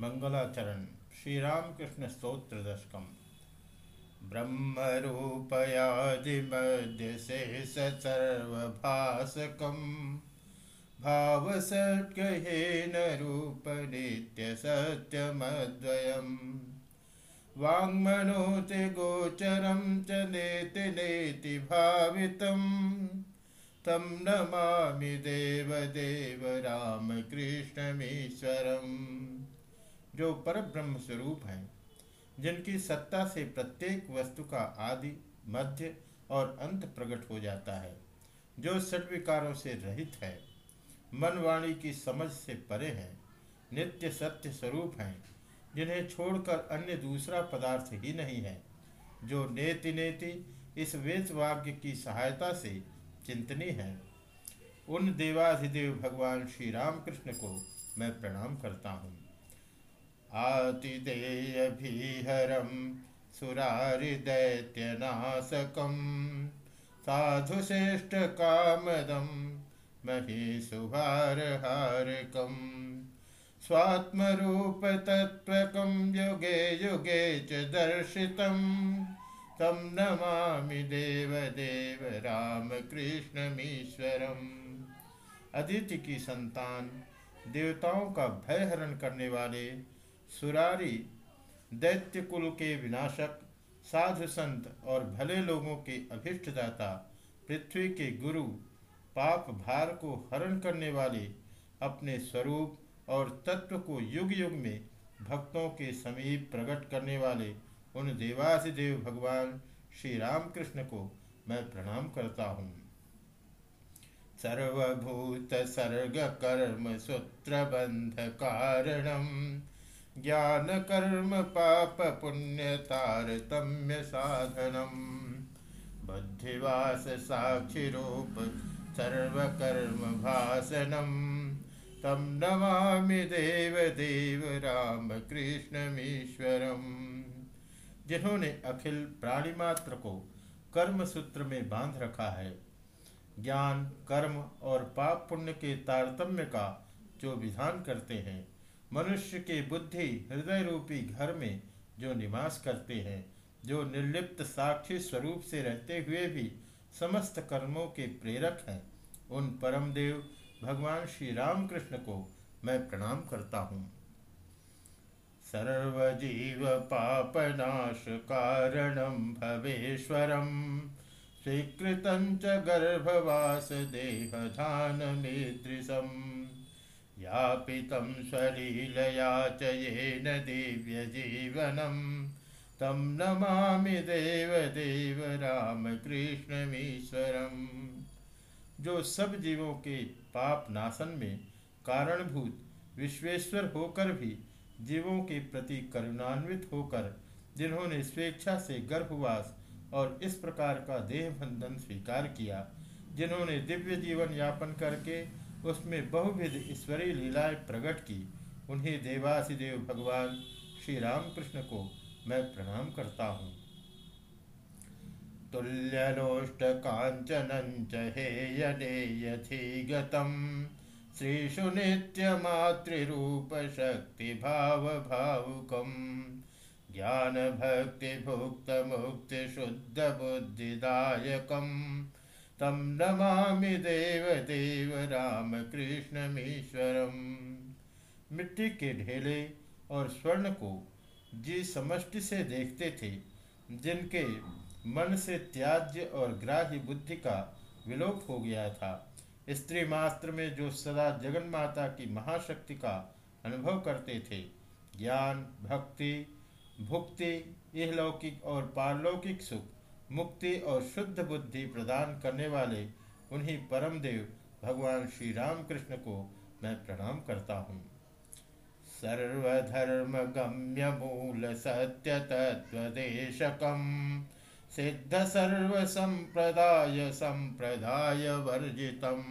मंगलाचरण श्री रामकृष्ण स्त्रोत्र दशकम ब्रह्मरूपयादिमध्य शेष सर्वभासकम भावसत्कहेन रूप नित्य सत्यमद्वयम् वाङ्मनोति गोचरं च नेति नेति भावितं तं नमामि देवदेव रामकृष्णमीश्वरम्। जो पर ब्रह्म स्वरूप हैं, जिनकी सत्ता से प्रत्येक वस्तु का आदि, मध्य और अंत प्रकट हो जाता है, जो सटविकारों से रहित है मन वाणी की समझ से परे हैं, नित्य सत्य स्वरूप हैं, जिन्हें छोड़कर अन्य दूसरा पदार्थ ही नहीं है, जो नेति नेति इस वेद वाक्य की सहायता से चिंतनी है। उन देवाधिदेव भगवान श्री रामकृष्ण को मैं प्रणाम करता हूँ। आतिदेयभिहरं सुरारिदैत्यनाशकं साधुश्रेष्ठकामदं महीसुहारहारकं स्वात्मरूपतत्त्वकं युगे युगे च दर्शितं तं नमामि देवदेव रामकृष्णमीश्वरम्। अदिति की संतान देवताओं का भय हरण करने वाले सुरारी दैत्य कुल के विनाशक, साधु संत और भले लोगों के अभिष्टदाता, पृथ्वी के गुरु, पाप भार को हरण करने वाले, अपने स्वरूप और तत्व को युग युग में भक्तों के समीप प्रकट करने वाले उन देवासिदेव भगवान श्री रामकृष्ण को मैं प्रणाम करता हूँ। सर्वभूत सर्ग कर्म सूत्र बंध कारणम ज्ञान कर्म पाप पुण्य तारतम्य साधनम बुद्धिवास साक्षी रूप सर्वकर्म भाषणम तम नमामि देव देव राम कृष्णमीश्वरम जिन्होंने अखिल प्राणी मात्र को कर्म सूत्र में बाँध रखा है, ज्ञान, कर्म और पाप पुण्य के तारतम्य का जो विधान करते हैं मनुष्य के बुद्धि हृदय रूपी घर में जो निवास करते हैं, जो निर्लिप्त साक्षी स्वरूप से रहते हुए भी समस्त कर्मों के प्रेरक हैं, उन परम देव भगवान श्री रामकृष्ण को मैं प्रणाम करता हूँ। सर्वजीव पापनाश कारण भवेश्वरम स्वीकृत गर्भवास देहधानमीदृशम् यापितं स्वलीलया च येन दिव्यजीवनं। तं नमामि देवदेव रामकृष्णमीश्वरम्। जो सब जीवों के पाप नाशन में कारणभूत, विश्वेश्वर होकर भी जीवों के प्रति करुणान्वित होकर, जिन्होंने स्वेच्छा से गर्भवास और इस प्रकार का देह बंधन स्वीकार किया, जिन्होंने दिव्य जीवन यापन करके उसमें बहुविध ईश्वरीय लीलाएँ प्रकट की। उन्हें देवासिदेव भगवान श्री रामकृष्ण को मैं प्रणाम करता हूँ। तुल्यलोष्ट कांचन श्रीषु नित्यमातृरूप शक्ति भाव भावुकम ज्ञान भक्ति भुक्त मुक्ति शुद्ध बुद्धिदायकम तम नमामि देव देव राम कृष्णमीश्वरम मिट्टी के ढेले और स्वर्ण को जी समष्टि से देखते थे, जिनके मन से त्याज्य और ग्राह्य बुद्धि का विलोप हो गया था। स्त्री मास्त्र में जो सदा जगन माता की महाशक्ति का अनुभव करते थे, ज्ञान, भक्ति, भुक्ति, इहलौकिक और पारलौकिक सुख मुक्ति और शुद्ध बुद्धि प्रदान करने वाले उन्हीं परम देव भगवान श्री रामकृष्ण को मैं प्रणाम करता हूँ। सर्वधर्म गम्य मूल सत्य तत्वदेशकम सिद्ध सर्व संप्रदाय संप्रदाय वर्जितम।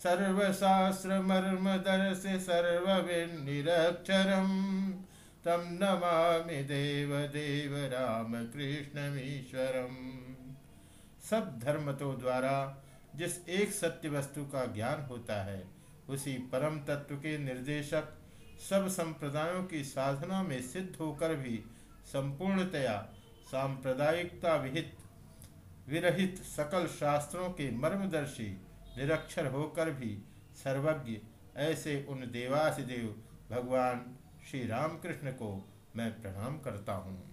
सर्वशास्त्र मर्म दर्श सर्वविनिरक्षरम तम नमामि देव देव राम कृष्णमीश्वरम सब धर्मतों द्वारा जिस एक सत्य वस्तु का ज्ञान होता है, उसी परम तत्व के निर्देशक सब संप्रदायों की साधना में सिद्ध होकर भी संपूर्णतया सांप्रदायिकता विहित, विरहित सकल शास्त्रों के मर्मदर्शी निरक्षर होकर भी सर्वज्ञ ऐसे उन देवासिदेव भगवान श्री रामकृष्ण को मैं प्रणाम करता हूँ।